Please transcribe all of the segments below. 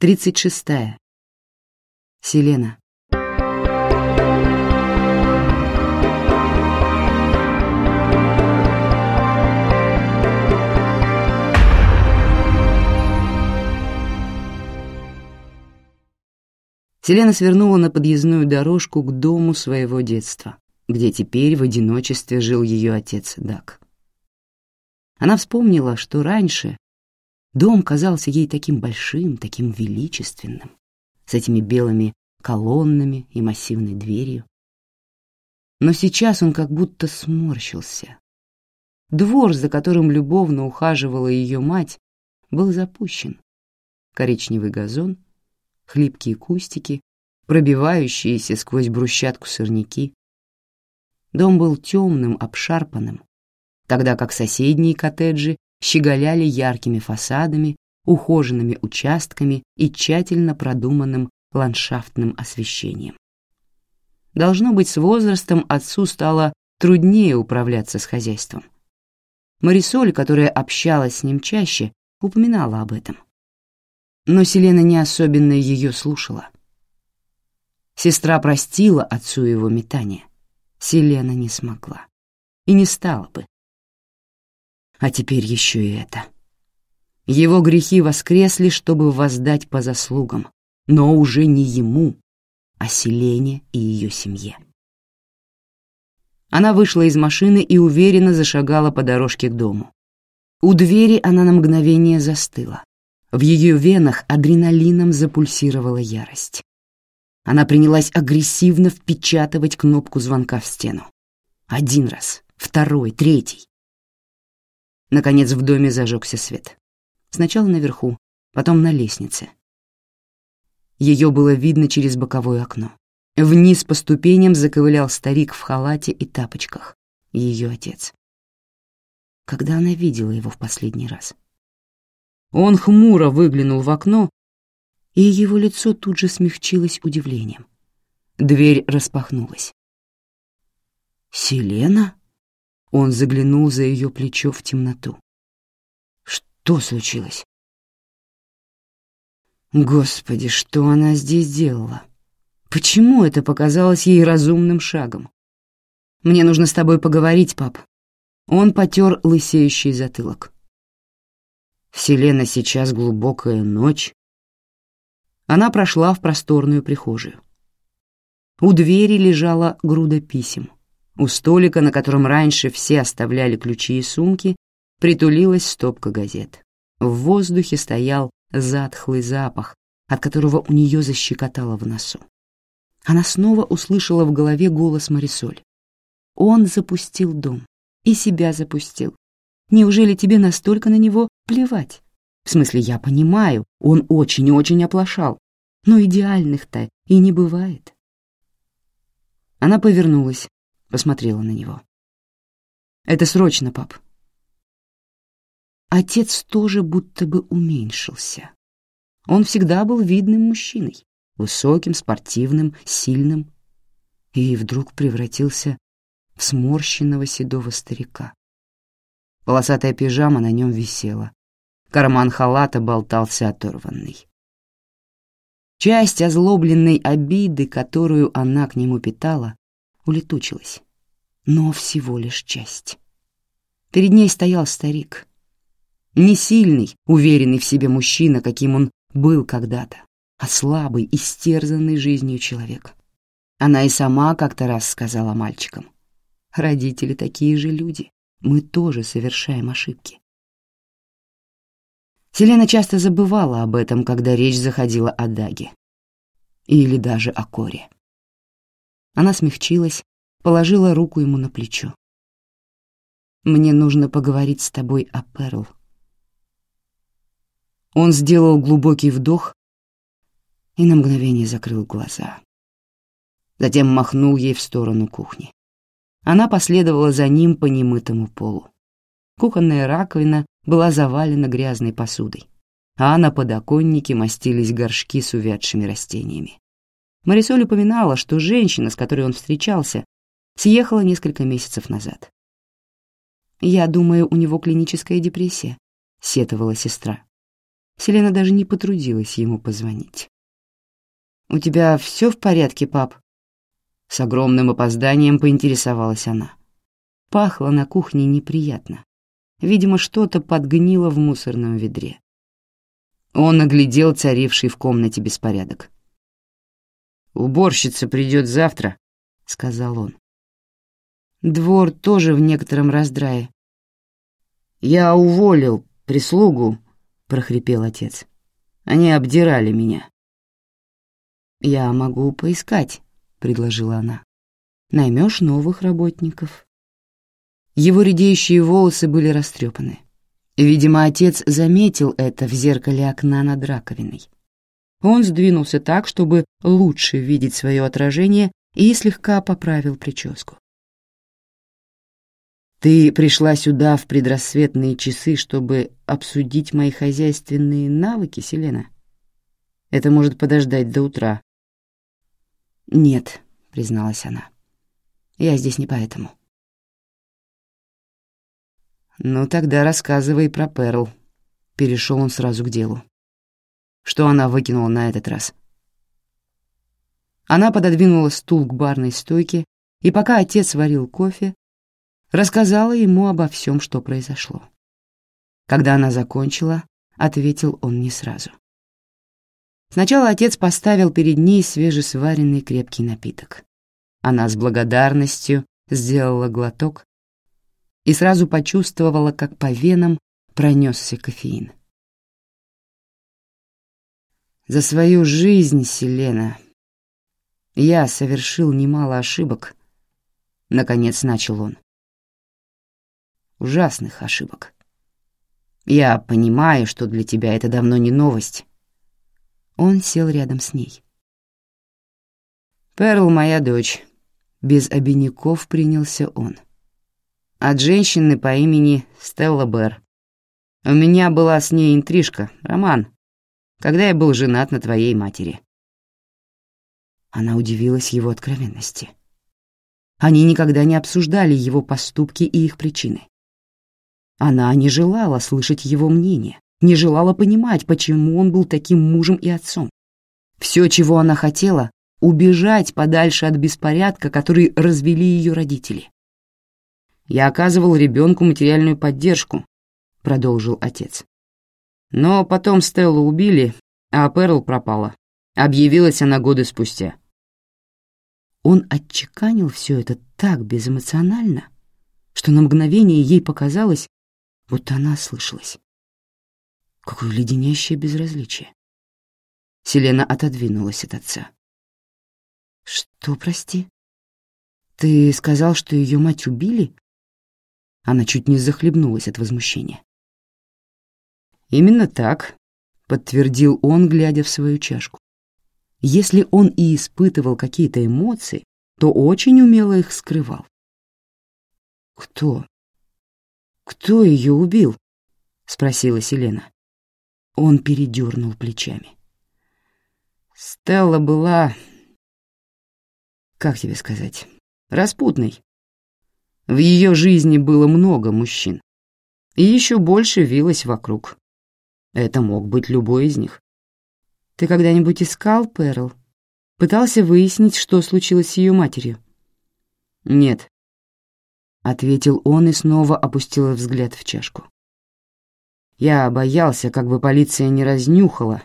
Тридцать шестая. Селена. Селена свернула на подъездную дорожку к дому своего детства, где теперь в одиночестве жил ее отец Дак. Она вспомнила, что раньше дом казался ей таким большим, таким величественным, с этими белыми колоннами и массивной дверью. Но сейчас он как будто сморщился. Двор, за которым любовно ухаживала ее мать, был запущен. Коричневый газон — хлипкие кустики, пробивающиеся сквозь брусчатку сорняки. Дом был темным, обшарпанным, тогда как соседние коттеджи щеголяли яркими фасадами, ухоженными участками и тщательно продуманным ландшафтным освещением. Должно быть, с возрастом отцу стало труднее управляться с хозяйством. Марисоль, которая общалась с ним чаще, упоминала об этом — но Селена не особенно ее слушала. Сестра простила отцу его метание. Селена не смогла. И не стала бы. А теперь еще и это. Его грехи воскресли, чтобы воздать по заслугам, но уже не ему, а Селене и ее семье. Она вышла из машины и уверенно зашагала по дорожке к дому. У двери она на мгновение застыла. В ее венах адреналином запульсировала ярость. Она принялась агрессивно впечатывать кнопку звонка в стену. Один раз, второй, третий. Наконец в доме зажегся свет. Сначала наверху, потом на лестнице. Ее было видно через боковое окно. Вниз по ступеням заковылял старик в халате и тапочках, ее отец. Когда она видела его в последний раз? Он хмуро выглянул в окно, и его лицо тут же смягчилось удивлением. Дверь распахнулась. «Селена?» Он заглянул за ее плечо в темноту. «Что случилось?» Господи, что она здесь делала? Почему это показалось ей разумным шагом? «Мне нужно с тобой поговорить, пап». Он потер лысеющий затылок. Вселена сейчас глубокая ночь. Она прошла в просторную прихожую. У двери лежала груда писем. У столика, на котором раньше все оставляли ключи и сумки, притулилась стопка газет. В воздухе стоял затхлый запах, от которого у нее защекотало в носу. Она снова услышала в голове голос Марисоль. Он запустил дом и себя запустил. Неужели тебе настолько на него плевать? В смысле, я понимаю, он очень-очень оплошал, но идеальных-то и не бывает. Она повернулась, посмотрела на него. «Это срочно, пап». Отец тоже будто бы уменьшился. Он всегда был видным мужчиной, высоким, спортивным, сильным, и вдруг превратился в сморщенного седого старика. Полосатая пижама на нем висела. Карман халата болтался оторванный. Часть озлобленной обиды, которую она к нему питала, улетучилась. Но всего лишь часть. Перед ней стоял старик. Не сильный, уверенный в себе мужчина, каким он был когда-то, а слабый, истерзанный жизнью человек. Она и сама как-то раз сказала мальчикам. Родители такие же люди мы тоже совершаем ошибки. Селена часто забывала об этом, когда речь заходила о Даге. Или даже о Коре. Она смягчилась, положила руку ему на плечо. «Мне нужно поговорить с тобой о Перл». Он сделал глубокий вдох и на мгновение закрыл глаза. Затем махнул ей в сторону кухни. Она последовала за ним по немытому полу. Кухонная раковина была завалена грязной посудой, а на подоконнике мастились горшки с увядшими растениями. Марисоль упоминала, что женщина, с которой он встречался, съехала несколько месяцев назад. «Я думаю, у него клиническая депрессия», — сетовала сестра. Селена даже не потрудилась ему позвонить. «У тебя все в порядке, пап?» С огромным опозданием поинтересовалась она. Пахло на кухне неприятно. Видимо, что-то подгнило в мусорном ведре. Он оглядел царивший в комнате беспорядок. «Уборщица придет завтра», — сказал он. Двор тоже в некотором раздрае. «Я уволил прислугу», — прохрипел отец. «Они обдирали меня». «Я могу поискать», — предложила она. «Наймешь новых работников». Его редеющие волосы были растрепаны. Видимо, отец заметил это в зеркале окна над раковиной. Он сдвинулся так, чтобы лучше видеть свое отражение, и слегка поправил прическу. «Ты пришла сюда в предрассветные часы, чтобы обсудить мои хозяйственные навыки, Селена? Это может подождать до утра». «Нет», — призналась она, — «я здесь не поэтому». «Ну тогда рассказывай про Перл». Перешел он сразу к делу. Что она выкинула на этот раз? Она пододвинула стул к барной стойке, и пока отец варил кофе, рассказала ему обо всем, что произошло. Когда она закончила, ответил он не сразу. Сначала отец поставил перед ней свежесваренный крепкий напиток. Она с благодарностью сделала глоток и сразу почувствовала, как по венам пронесся кофеин. За свою жизнь, Селена, я совершил немало ошибок, наконец начал он. Ужасных ошибок. Я понимаю, что для тебя это давно не новость. Он сел рядом с ней. Перл моя дочь. Без обиняков принялся он от женщины по имени Стелла Бэр. У меня была с ней интрижка, роман, когда я был женат на твоей матери». Она удивилась его откровенности. Они никогда не обсуждали его поступки и их причины. Она не желала слышать его мнение, не желала понимать, почему он был таким мужем и отцом. Все, чего она хотела — убежать подальше от беспорядка, который развели ее родители. Я оказывал ребенку материальную поддержку, продолжил отец. Но потом Стеллу убили, а Перл пропала. Объявилась она годы спустя. Он отчеканил все это так безэмоционально, что на мгновение ей показалось, будто она слышалась. Какое леденящее безразличие. Селена отодвинулась от отца. «Что, прости? Ты сказал, что ее мать убили?» Она чуть не захлебнулась от возмущения. «Именно так», — подтвердил он, глядя в свою чашку. Если он и испытывал какие-то эмоции, то очень умело их скрывал. «Кто? Кто ее убил?» — спросила Селена. Он передернул плечами. Стелла была... Как тебе сказать? Распутной. В ее жизни было много мужчин. И еще больше вилось вокруг. Это мог быть любой из них. Ты когда-нибудь искал Перл? Пытался выяснить, что случилось с ее матерью? Нет. Ответил он и снова опустил взгляд в чашку. Я боялся, как бы полиция не разнюхала,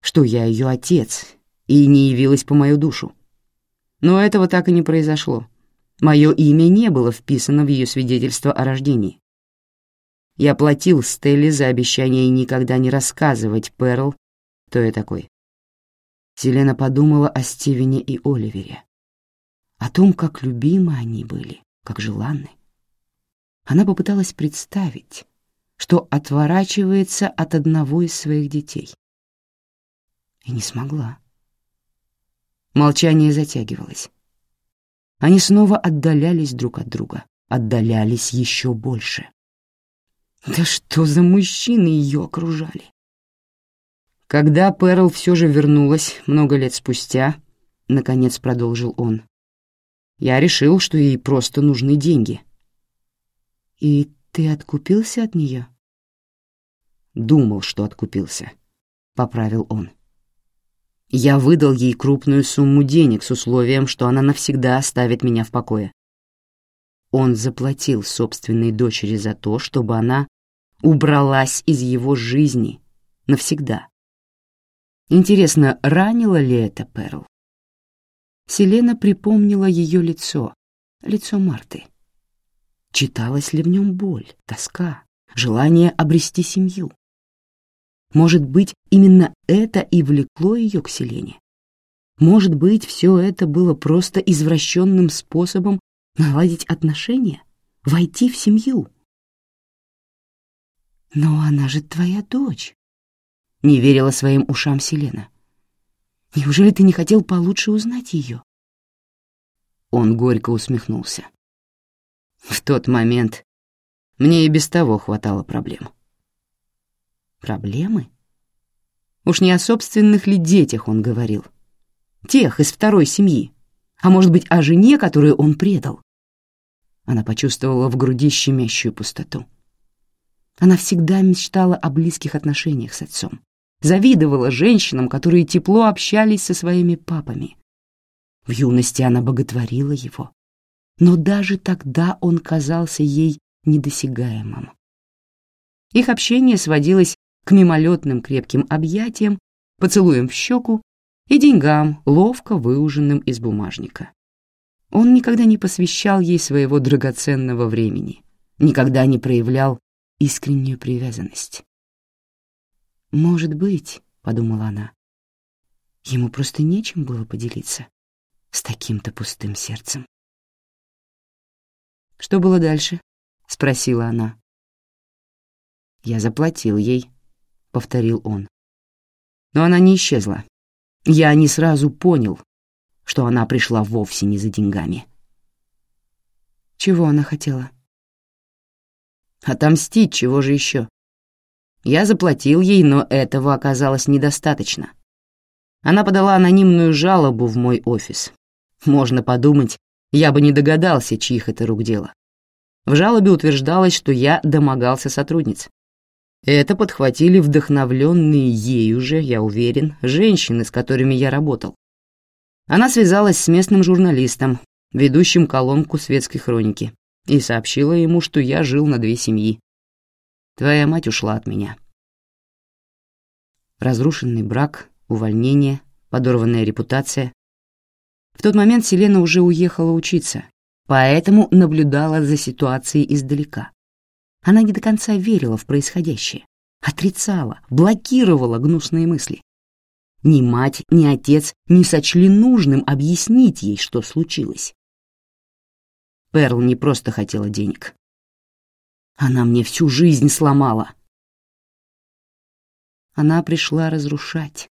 что я ее отец, и не явилась по мою душу. Но этого так и не произошло. Мое имя не было вписано в ее свидетельство о рождении. Я платил Стелле за обещание никогда не рассказывать Перл, кто я такой. Селена подумала о Стивене и Оливере, о том, как любимы они были, как желанны. Она попыталась представить, что отворачивается от одного из своих детей. И не смогла. Молчание затягивалось. Они снова отдалялись друг от друга, отдалялись еще больше. Да что за мужчины ее окружали? Когда Перл все же вернулась много лет спустя, наконец продолжил он, я решил, что ей просто нужны деньги. И ты откупился от нее? Думал, что откупился, — поправил он. «Я выдал ей крупную сумму денег с условием, что она навсегда оставит меня в покое. Он заплатил собственной дочери за то, чтобы она убралась из его жизни навсегда. Интересно, ранило ли это Перл? Селена припомнила ее лицо, лицо Марты. Читалась ли в нем боль, тоска, желание обрести семью? Может быть, именно это и влекло ее к Селене? Может быть, все это было просто извращенным способом наладить отношения, войти в семью? «Но она же твоя дочь», — не верила своим ушам Селена. «Неужели ты не хотел получше узнать ее?» Он горько усмехнулся. В тот момент мне и без того хватало проблем. Проблемы? Уж не о собственных ли детях он говорил? Тех из второй семьи. А может быть, о жене, которую он предал? Она почувствовала в груди щемящую пустоту. Она всегда мечтала о близких отношениях с отцом. Завидовала женщинам, которые тепло общались со своими папами. В юности она боготворила его, но даже тогда он казался ей недосягаемым. Их общение сводилось к мимолетным крепким объятиям, поцелуям в щеку и деньгам, ловко выуженным из бумажника. Он никогда не посвящал ей своего драгоценного времени, никогда не проявлял искреннюю привязанность. «Может быть», — подумала она, — ему просто нечем было поделиться с таким-то пустым сердцем. «Что было дальше?» — спросила она. «Я заплатил ей», — повторил он. Но она не исчезла. Я не сразу понял, что она пришла вовсе не за деньгами. Чего она хотела? Отомстить, чего же еще? Я заплатил ей, но этого оказалось недостаточно. Она подала анонимную жалобу в мой офис. Можно подумать, я бы не догадался, чьих это рук дело. В жалобе утверждалось, что я домогался сотрудниц. Это подхватили вдохновленные ею же, я уверен, женщины, с которыми я работал. Она связалась с местным журналистом, ведущим колонку светской хроники, и сообщила ему, что я жил на две семьи. Твоя мать ушла от меня. Разрушенный брак, увольнение, подорванная репутация. В тот момент Селена уже уехала учиться, поэтому наблюдала за ситуацией издалека. Она не до конца верила в происходящее, отрицала, блокировала гнусные мысли. Ни мать, ни отец не сочли нужным объяснить ей, что случилось. Перл не просто хотела денег. Она мне всю жизнь сломала. Она пришла разрушать.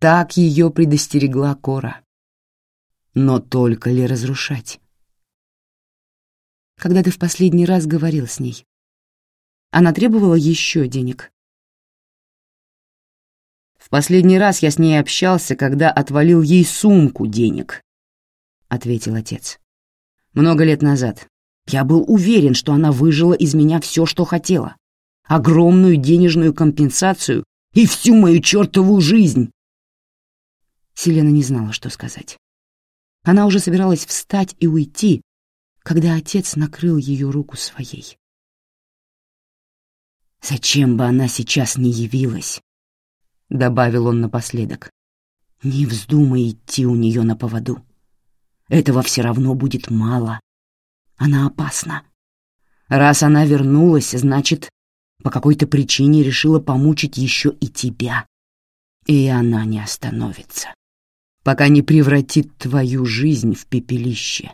Так ее предостерегла Кора. Но только ли разрушать? Когда ты в последний раз говорил с ней? Она требовала еще денег. В последний раз я с ней общался, когда отвалил ей сумку денег, — ответил отец. Много лет назад. Я был уверен, что она выжила из меня все, что хотела. Огромную денежную компенсацию и всю мою чертову жизнь. Селена не знала, что сказать. Она уже собиралась встать и уйти, когда отец накрыл ее руку своей. «Зачем бы она сейчас не явилась?» — добавил он напоследок. «Не вздумай идти у нее на поводу. Этого все равно будет мало. Она опасна. Раз она вернулась, значит, по какой-то причине решила помучить еще и тебя. И она не остановится, пока не превратит твою жизнь в пепелище.